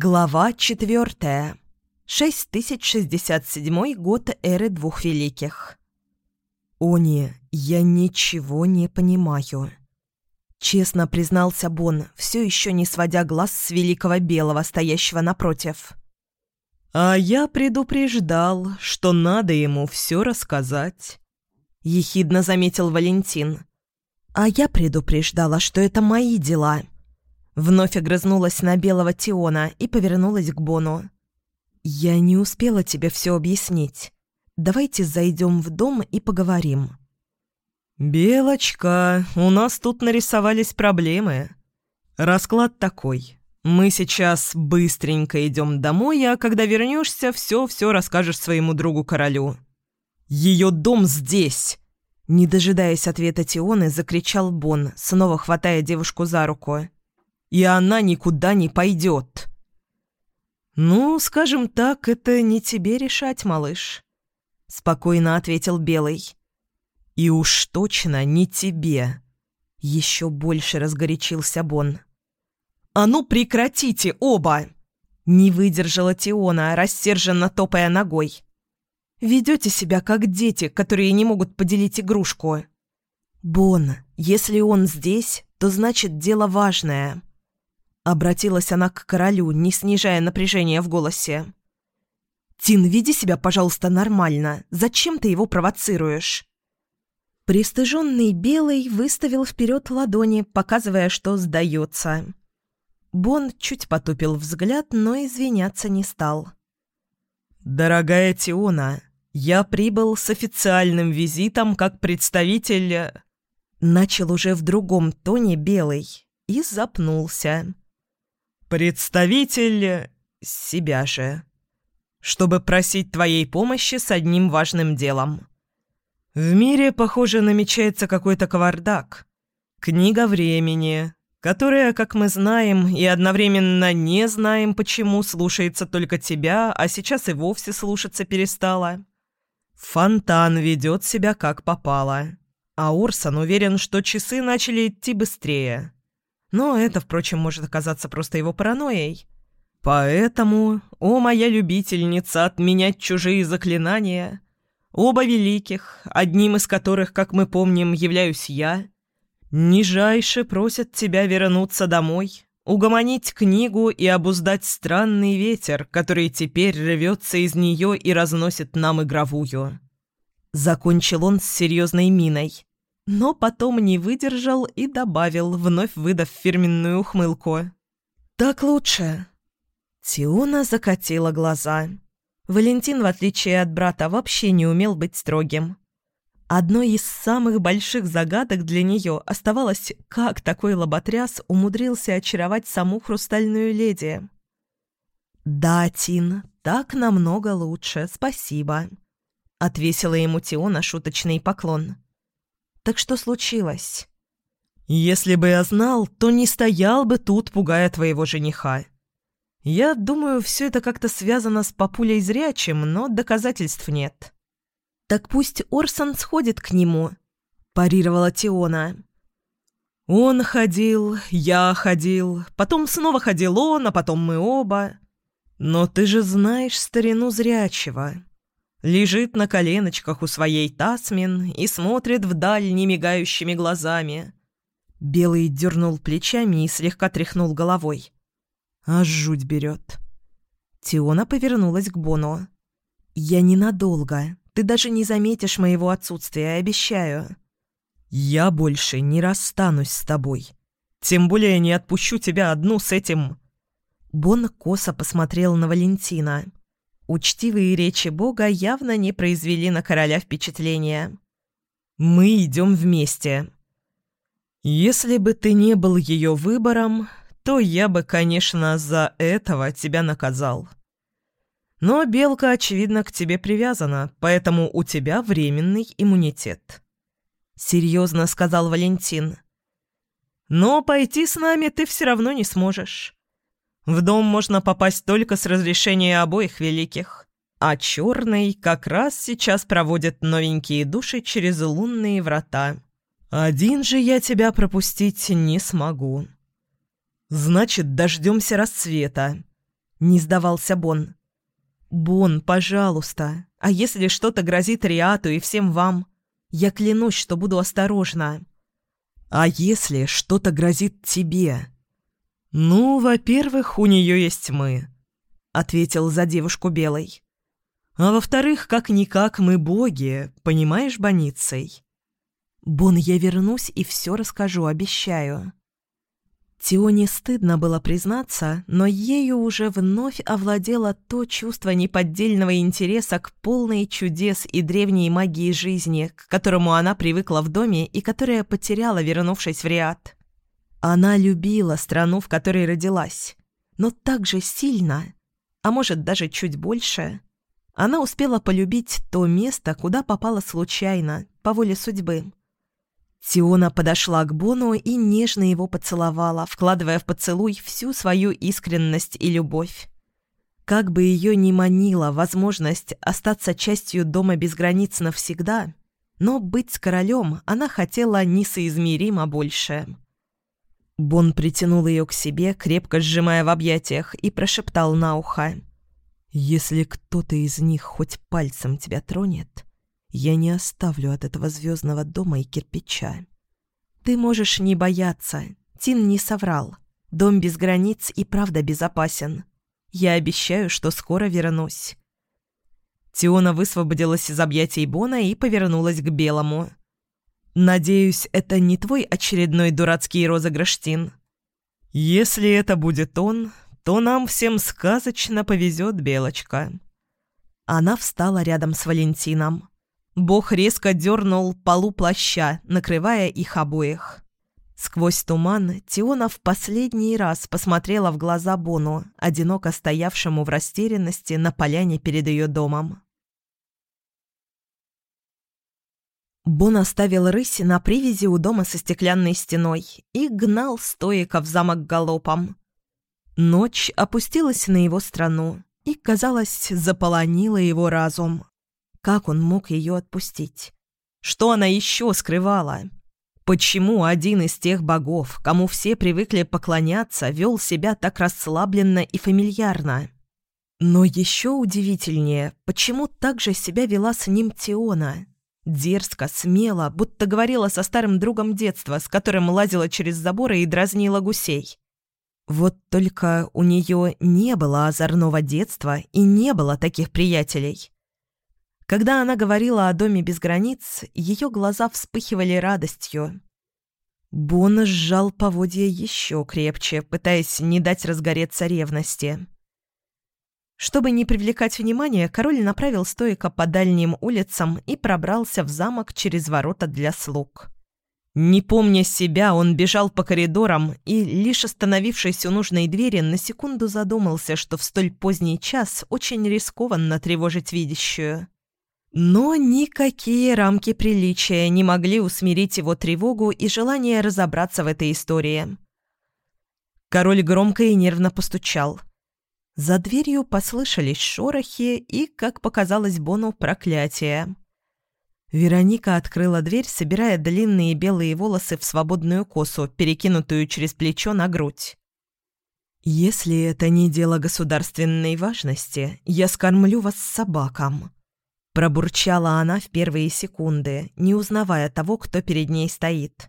Глава четвертая. 6067 год эры двух великих. «Они, я ничего не понимаю», — честно признался Бон, все еще не сводя глаз с великого белого, стоящего напротив. «А я предупреждал, что надо ему все рассказать», — ехидно заметил Валентин. «А я предупреждала, что это мои дела», — Вновь огрызнулась на белого Тиона и повернулась к Бону. «Я не успела тебе все объяснить. Давайте зайдем в дом и поговорим». «Белочка, у нас тут нарисовались проблемы. Расклад такой. Мы сейчас быстренько идем домой, а когда вернешься, все-все расскажешь своему другу-королю. Ее дом здесь!» Не дожидаясь ответа Тионы, закричал Бон, снова хватая девушку за руку и она никуда не пойдет. «Ну, скажем так, это не тебе решать, малыш», — спокойно ответил Белый. «И уж точно не тебе», — еще больше разгорячился Бон. «А ну прекратите оба!» Не выдержала Тиона, рассерженно топая ногой. «Ведете себя как дети, которые не могут поделить игрушку». «Бон, если он здесь, то значит дело важное», Обратилась она к королю, не снижая напряжения в голосе. «Тин, веди себя, пожалуйста, нормально. Зачем ты его провоцируешь?» Пристыженный Белый выставил вперед ладони, показывая, что сдается. Бон чуть потупил взгляд, но извиняться не стал. «Дорогая Тиона, я прибыл с официальным визитом как представитель...» Начал уже в другом тоне Белый и запнулся. «Представитель себя же, чтобы просить твоей помощи с одним важным делом. В мире, похоже, намечается какой-то кавардак. Книга времени, которая, как мы знаем, и одновременно не знаем, почему слушается только тебя, а сейчас и вовсе слушаться перестала. Фонтан ведет себя как попало, а Урсон уверен, что часы начали идти быстрее». Но это, впрочем, может оказаться просто его паранойей. Поэтому, о моя любительница отменять чужие заклинания, оба великих, одним из которых, как мы помним, являюсь я, нижайше просят тебя вернуться домой, угомонить книгу и обуздать странный ветер, который теперь рвется из нее и разносит нам игровую. Закончил он с серьезной миной но потом не выдержал и добавил, вновь выдав фирменную ухмылку. «Так лучше». Тиона закатила глаза. Валентин, в отличие от брата, вообще не умел быть строгим. Одной из самых больших загадок для нее оставалось, как такой лоботряс умудрился очаровать саму хрустальную леди. «Да, Тин, так намного лучше, спасибо», — отвесила ему Тиона шуточный поклон. Так что случилось? Если бы я знал, то не стоял бы тут, пугая твоего жениха. Я думаю, все это как-то связано с папулей зрячим, но доказательств нет. Так пусть Орсон сходит к нему, парировала Тиона. Он ходил, я ходил, потом снова ходил он, а потом мы оба. Но ты же знаешь старину зрячего. Лежит на коленочках у своей Тасмин и смотрит вдаль немигающими глазами. Белый дернул плечами и слегка тряхнул головой. Аж жуть берет. Тиона повернулась к Бону. «Я ненадолго. Ты даже не заметишь моего отсутствия, обещаю». «Я больше не расстанусь с тобой. Тем более не отпущу тебя одну с этим...» Бон косо посмотрел на Валентина. Учтивые речи Бога явно не произвели на короля впечатления. «Мы идем вместе. Если бы ты не был ее выбором, то я бы, конечно, за этого тебя наказал. Но белка, очевидно, к тебе привязана, поэтому у тебя временный иммунитет». Серьезно сказал Валентин. «Но пойти с нами ты все равно не сможешь. В дом можно попасть только с разрешения обоих великих. А черный как раз сейчас проводит новенькие души через лунные врата. Один же я тебя пропустить не смогу. Значит, дождемся рассвета. — не сдавался Бон. «Бон, пожалуйста, а если что-то грозит Риату и всем вам? Я клянусь, что буду осторожна». «А если что-то грозит тебе?» «Ну, во-первых, у нее есть мы», — ответил за девушку Белой. «А во-вторых, как-никак мы боги, понимаешь, Боницей?» «Бон, я вернусь и все расскажу, обещаю». Тионе стыдно было признаться, но ею уже вновь овладело то чувство неподдельного интереса к полной чудес и древней магии жизни, к которому она привыкла в доме и которая потеряла, вернувшись в Риад. Она любила страну, в которой родилась, но так же сильно, а может даже чуть больше, она успела полюбить то место, куда попала случайно, по воле судьбы. Тиона подошла к Бону и нежно его поцеловала, вкладывая в поцелуй всю свою искренность и любовь. Как бы ее ни манила возможность остаться частью дома без границ навсегда, но быть королем она хотела несоизмеримо больше. Бон притянул ее к себе, крепко сжимая в объятиях, и прошептал на ухо. «Если кто-то из них хоть пальцем тебя тронет, я не оставлю от этого звездного дома и кирпича. Ты можешь не бояться. Тин не соврал. Дом без границ и правда безопасен. Я обещаю, что скоро вернусь. Тиона высвободилась из объятий Бона и повернулась к Белому. «Надеюсь, это не твой очередной дурацкий розыгрыш, Тин?» «Если это будет он, то нам всем сказочно повезет, Белочка». Она встала рядом с Валентином. Бог резко дернул полу плаща, накрывая их обоих. Сквозь туман Тиона в последний раз посмотрела в глаза Бону, одиноко стоявшему в растерянности на поляне перед ее домом. Бон оставил рысь на привязи у дома со стеклянной стеной и гнал стоика в замок галопом. Ночь опустилась на его страну и, казалось, заполонила его разум. Как он мог ее отпустить? Что она еще скрывала? Почему один из тех богов, кому все привыкли поклоняться, вел себя так расслабленно и фамильярно? Но еще удивительнее, почему так же себя вела с ним Теона? Дерзко, смело, будто говорила со старым другом детства, с которым лазила через заборы и дразнила гусей. Вот только у нее не было озорного детства и не было таких приятелей. Когда она говорила о доме без границ, ее глаза вспыхивали радостью. Бон сжал поводья еще крепче, пытаясь не дать разгореться ревности. Чтобы не привлекать внимания, король направил стойка по дальним улицам и пробрался в замок через ворота для слуг. Не помня себя, он бежал по коридорам и, лишь остановившись у нужной двери, на секунду задумался, что в столь поздний час очень рискованно тревожить видящую. Но никакие рамки приличия не могли усмирить его тревогу и желание разобраться в этой истории. Король громко и нервно постучал. За дверью послышались шорохи и, как показалось Бону, проклятие. Вероника открыла дверь, собирая длинные белые волосы в свободную косу, перекинутую через плечо на грудь. «Если это не дело государственной важности, я скормлю вас собакам», Пробурчала она в первые секунды, не узнавая того, кто перед ней стоит.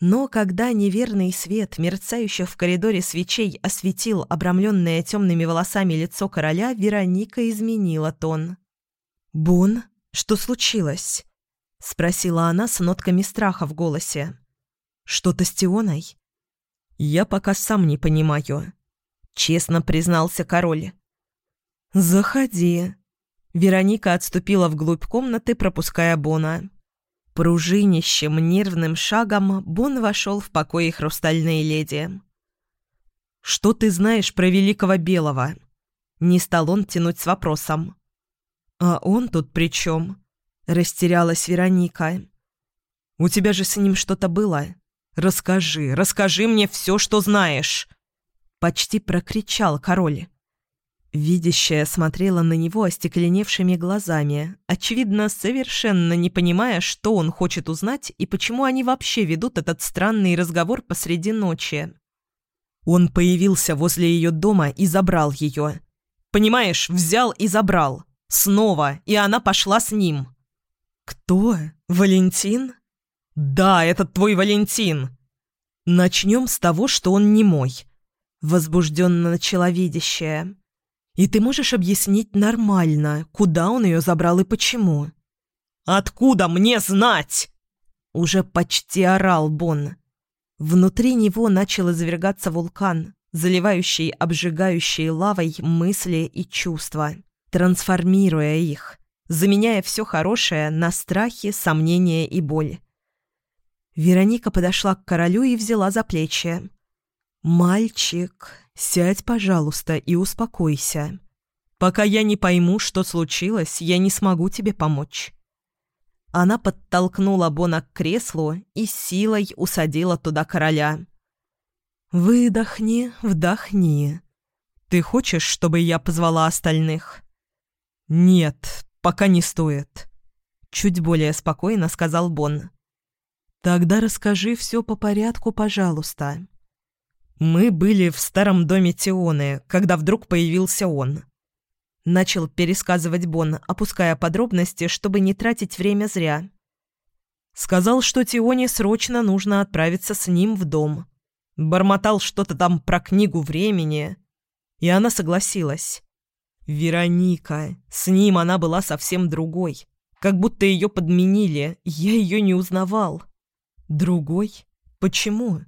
Но когда неверный свет, мерцающих в коридоре свечей, осветил обрамленное темными волосами лицо короля, Вероника изменила тон. «Бун, что случилось?» — спросила она с нотками страха в голосе. «Что-то с Тионой?» «Я пока сам не понимаю», — честно признался король. «Заходи», Вероника отступила вглубь комнаты, пропуская Бона. Пружинищем, нервным шагом Бон вошел в покои хрустальной леди. «Что ты знаешь про Великого Белого?» Не стал он тянуть с вопросом. «А он тут при чем?» Растерялась Вероника. «У тебя же с ним что-то было? Расскажи, расскажи мне все, что знаешь!» Почти прокричал король. Видящая смотрела на него остекленевшими глазами, очевидно, совершенно не понимая, что он хочет узнать и почему они вообще ведут этот странный разговор посреди ночи. Он появился возле ее дома и забрал ее. Понимаешь, взял и забрал. Снова, и она пошла с ним. «Кто? Валентин?» «Да, это твой Валентин!» «Начнем с того, что он не мой», — возбужденно начала видящая. «И ты можешь объяснить нормально, куда он ее забрал и почему?» «Откуда мне знать?» Уже почти орал Бон. Внутри него начал извергаться вулкан, заливающий обжигающей лавой мысли и чувства, трансформируя их, заменяя все хорошее на страхи, сомнения и боль. Вероника подошла к королю и взяла за плечи. «Мальчик, сядь, пожалуйста, и успокойся. Пока я не пойму, что случилось, я не смогу тебе помочь». Она подтолкнула Бона к креслу и силой усадила туда короля. «Выдохни, вдохни. Ты хочешь, чтобы я позвала остальных?» «Нет, пока не стоит», — чуть более спокойно сказал Бон. «Тогда расскажи все по порядку, пожалуйста». «Мы были в старом доме Тионы, когда вдруг появился он». Начал пересказывать Бон, опуская подробности, чтобы не тратить время зря. Сказал, что Тионе срочно нужно отправиться с ним в дом. Бормотал что-то там про книгу времени. И она согласилась. Вероника. С ним она была совсем другой. Как будто ее подменили. Я ее не узнавал. Другой? Почему?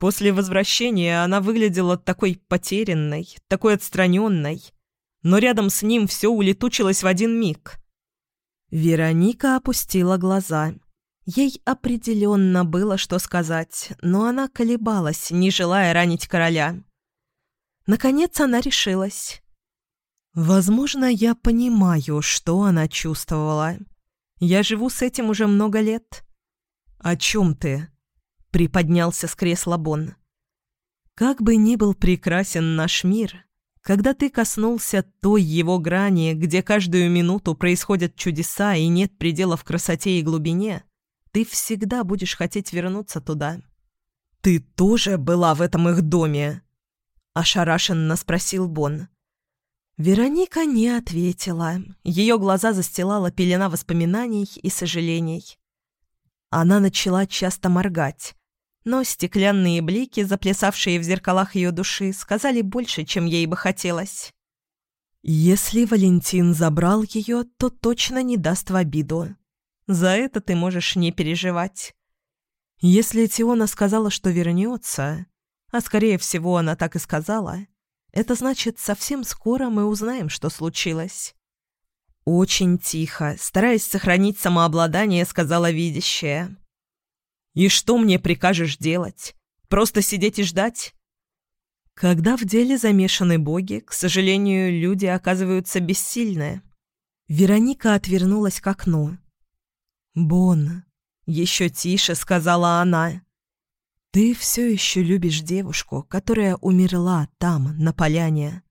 После возвращения она выглядела такой потерянной, такой отстраненной. Но рядом с ним все улетучилось в один миг. Вероника опустила глаза. Ей определенно было что сказать, но она колебалась, не желая ранить короля. Наконец она решилась. «Возможно, я понимаю, что она чувствовала. Я живу с этим уже много лет. «О чем ты?» — приподнялся с кресла Бон. «Как бы ни был прекрасен наш мир, когда ты коснулся той его грани, где каждую минуту происходят чудеса и нет предела в красоте и глубине, ты всегда будешь хотеть вернуться туда». «Ты тоже была в этом их доме?» — ошарашенно спросил Бон. Вероника не ответила. Ее глаза застилала пелена воспоминаний и сожалений. Она начала часто моргать. Но стеклянные блики, заплясавшие в зеркалах ее души, сказали больше, чем ей бы хотелось. «Если Валентин забрал ее, то точно не даст в обиду. За это ты можешь не переживать. Если Тиона сказала, что вернется, а скорее всего она так и сказала, это значит, совсем скоро мы узнаем, что случилось. Очень тихо, стараясь сохранить самообладание, сказала видящая. «И что мне прикажешь делать? Просто сидеть и ждать?» Когда в деле замешаны боги, к сожалению, люди оказываются бессильны. Вероника отвернулась к окну. «Бон», — еще тише сказала она, — «ты все еще любишь девушку, которая умерла там, на поляне.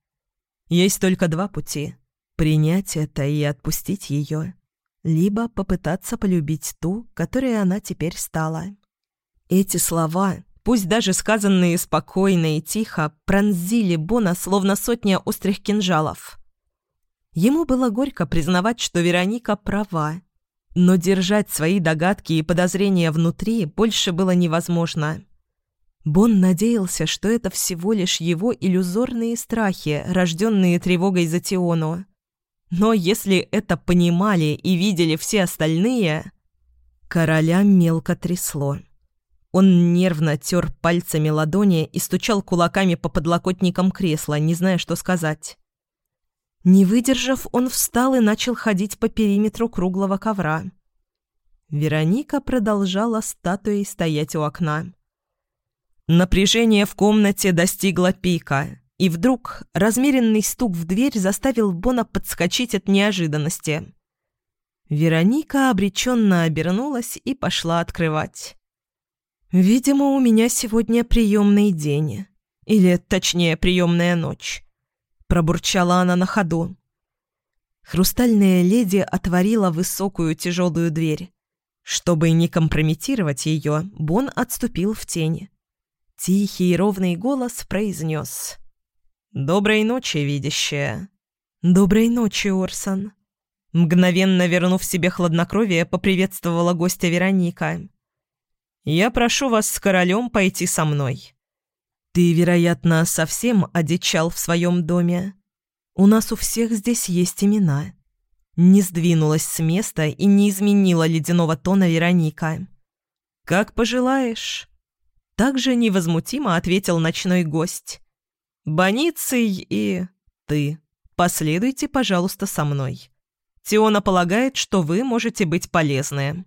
Есть только два пути Принять это и отпустить ее. Либо попытаться полюбить ту, которой она теперь стала. Эти слова, пусть даже сказанные спокойно и тихо, пронзили Бона словно сотня острых кинжалов. Ему было горько признавать, что Вероника права, но держать свои догадки и подозрения внутри больше было невозможно. Бон надеялся, что это всего лишь его иллюзорные страхи, рожденные тревогой за Тиону. Но если это понимали и видели все остальные... Короля мелко трясло. Он нервно тер пальцами ладони и стучал кулаками по подлокотникам кресла, не зная, что сказать. Не выдержав, он встал и начал ходить по периметру круглого ковра. Вероника продолжала статуей стоять у окна. Напряжение в комнате достигло пика. И вдруг размеренный стук в дверь заставил Бона подскочить от неожиданности. Вероника обреченно обернулась и пошла открывать. «Видимо, у меня сегодня приемный день. Или, точнее, приемная ночь», — пробурчала она на ходу. Хрустальная леди отворила высокую тяжелую дверь. Чтобы не компрометировать ее, Бон отступил в тень. Тихий и ровный голос произнес. «Доброй ночи, видящая». «Доброй ночи, Орсон». Мгновенно вернув себе хладнокровие, поприветствовала гостя Вероника. «Я прошу вас с королем пойти со мной». «Ты, вероятно, совсем одичал в своем доме. У нас у всех здесь есть имена». Не сдвинулась с места и не изменила ледяного тона Вероника. «Как пожелаешь». Также невозмутимо ответил ночной гость. «Боницей и ты. Последуйте, пожалуйста, со мной. Теона полагает, что вы можете быть полезны».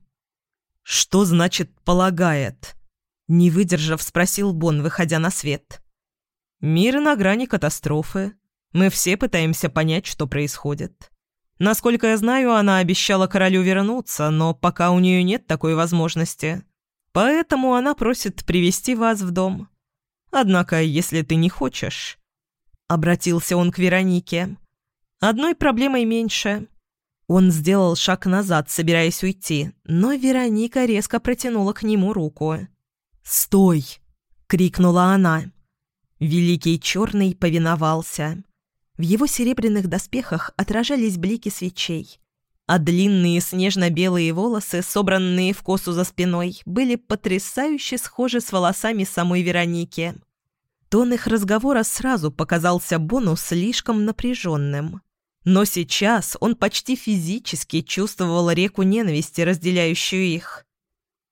«Что значит «полагает»?» Не выдержав, спросил Бон, выходя на свет. «Мир на грани катастрофы. Мы все пытаемся понять, что происходит. Насколько я знаю, она обещала королю вернуться, но пока у нее нет такой возможности. Поэтому она просит привести вас в дом. Однако, если ты не хочешь...» Обратился он к Веронике. «Одной проблемой меньше». Он сделал шаг назад, собираясь уйти, но Вероника резко протянула к нему руку. «Стой!» — крикнула она. Великий Черный повиновался. В его серебряных доспехах отражались блики свечей, а длинные снежно-белые волосы, собранные в косу за спиной, были потрясающе схожи с волосами самой Вероники. Тон их разговора сразу показался Бону слишком напряженным. Но сейчас он почти физически чувствовал реку ненависти, разделяющую их.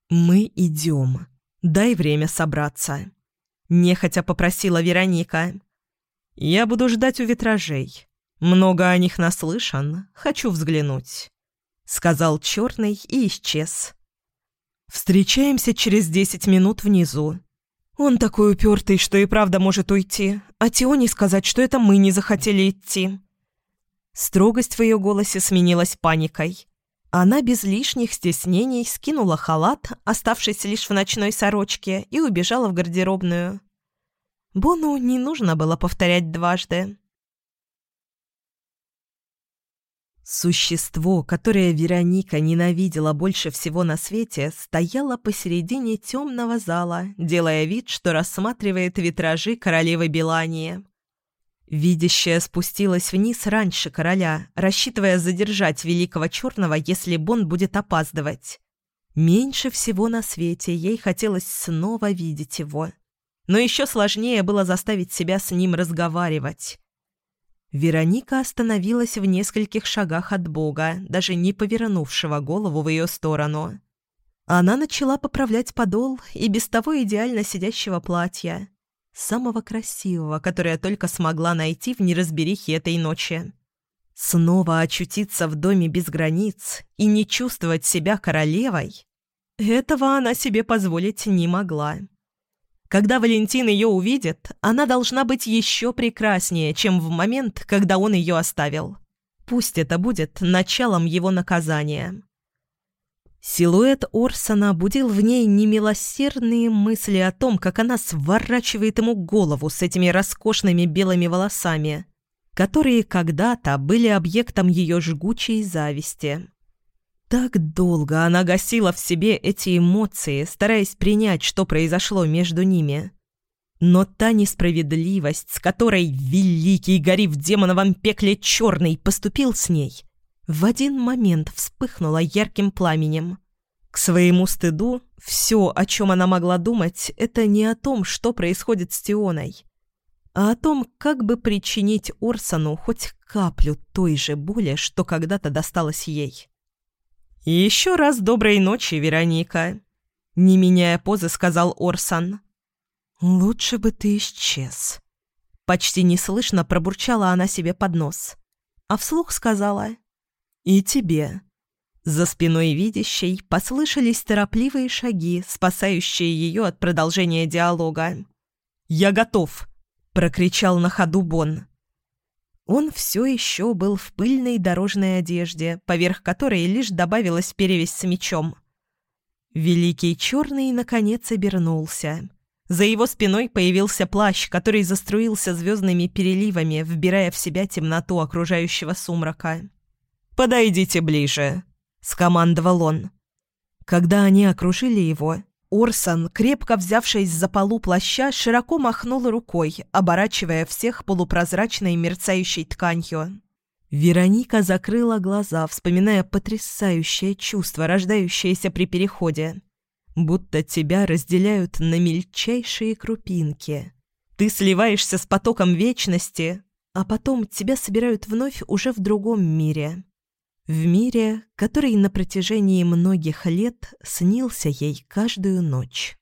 «Мы идем», «Дай время собраться», — нехотя попросила Вероника. «Я буду ждать у витражей. Много о них наслышан. Хочу взглянуть», — сказал черный и исчез. «Встречаемся через десять минут внизу. Он такой упертый, что и правда может уйти, а Тионе сказать, что это мы не захотели идти». Строгость в ее голосе сменилась паникой. Она без лишних стеснений скинула халат, оставшись лишь в ночной сорочке, и убежала в гардеробную. Бону не нужно было повторять дважды. Существо, которое Вероника ненавидела больше всего на свете, стояло посередине темного зала, делая вид, что рассматривает витражи королевы Белании. Видящая спустилась вниз раньше короля, рассчитывая задержать Великого Черного, если Бон будет опаздывать. Меньше всего на свете ей хотелось снова видеть его. Но еще сложнее было заставить себя с ним разговаривать. Вероника остановилась в нескольких шагах от Бога, даже не повернувшего голову в ее сторону. Она начала поправлять подол и без того идеально сидящего платья, самого красивого, которое только смогла найти в неразберихе этой ночи. Снова очутиться в доме без границ и не чувствовать себя королевой – этого она себе позволить не могла. Когда Валентин ее увидит, она должна быть еще прекраснее, чем в момент, когда он ее оставил. Пусть это будет началом его наказания. Силуэт Орсона будил в ней немилосердные мысли о том, как она сворачивает ему голову с этими роскошными белыми волосами, которые когда-то были объектом ее жгучей зависти. Так долго она гасила в себе эти эмоции, стараясь принять, что произошло между ними. Но та несправедливость, с которой великий гори в демоновом пекле черный поступил с ней – в один момент вспыхнула ярким пламенем. К своему стыду, все, о чем она могла думать, это не о том, что происходит с Тионой, а о том, как бы причинить Орсону хоть каплю той же боли, что когда-то досталось ей. Еще раз доброй ночи, Вероника», — не меняя позы, сказал Орсон. «Лучше бы ты исчез». Почти неслышно пробурчала она себе под нос, а вслух сказала «И тебе». За спиной видящей послышались торопливые шаги, спасающие ее от продолжения диалога. «Я готов!» — прокричал на ходу Бон. Он все еще был в пыльной дорожной одежде, поверх которой лишь добавилась перевязь с мечом. Великий Черный, наконец, обернулся. За его спиной появился плащ, который заструился звездными переливами, вбирая в себя темноту окружающего сумрака. «Подойдите ближе», — скомандовал он. Когда они окружили его, Орсон, крепко взявшись за полу плаща, широко махнул рукой, оборачивая всех полупрозрачной мерцающей тканью. Вероника закрыла глаза, вспоминая потрясающее чувство, рождающееся при переходе. Будто тебя разделяют на мельчайшие крупинки. Ты сливаешься с потоком вечности, а потом тебя собирают вновь уже в другом мире. В мире, который на протяжении многих лет снился ей каждую ночь.